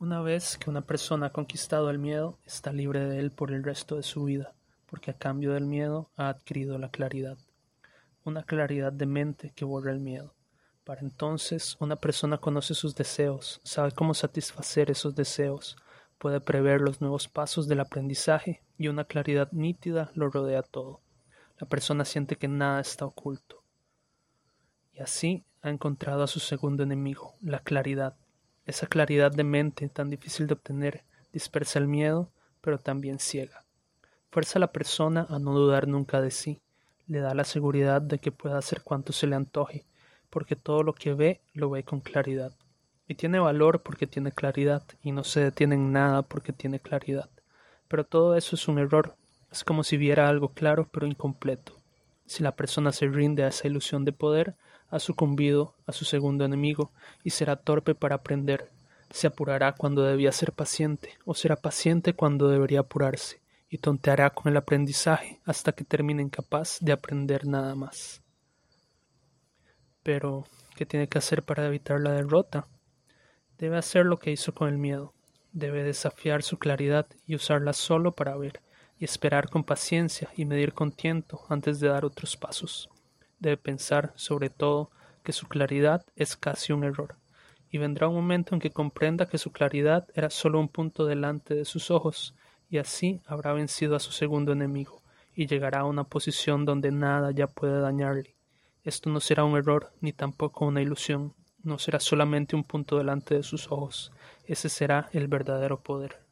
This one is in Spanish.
Una vez que una persona ha conquistado el miedo, está libre de él por el resto de su vida, porque a cambio del miedo ha adquirido la claridad. Una claridad de mente que borra el miedo. Para entonces, una persona conoce sus deseos, sabe cómo satisfacer esos deseos, puede prever los nuevos pasos del aprendizaje y una claridad nítida lo rodea todo. La persona siente que nada está oculto. Y así ha encontrado a su segundo enemigo, la claridad esa claridad de mente tan difícil de obtener dispersa el miedo, pero también ciega. Fuerza a la persona a no dudar nunca de sí, le da la seguridad de que pueda hacer cuanto se le antoje, porque todo lo que ve lo ve con claridad. Y tiene valor porque tiene claridad, y no se detiene en nada porque tiene claridad. Pero todo eso es un error, es como si viera algo claro pero incompleto. Si la persona se rinde a esa ilusión de poder, ha sucumbido a su segundo enemigo y será torpe para aprender. Se apurará cuando debía ser paciente, o será paciente cuando debería apurarse, y tonteará con el aprendizaje hasta que termine incapaz de aprender nada más. Pero, ¿qué tiene que hacer para evitar la derrota? Debe hacer lo que hizo con el miedo. Debe desafiar su claridad y usarla solo para ver, y esperar con paciencia y medir con tiento antes de dar otros pasos debe pensar, sobre todo, que su claridad es casi un error, y vendrá un momento en que comprenda que su claridad era solo un punto delante de sus ojos, y así habrá vencido a su segundo enemigo, y llegará a una posición donde nada ya puede dañarle. Esto no será un error, ni tampoco una ilusión, no será solamente un punto delante de sus ojos, ese será el verdadero poder.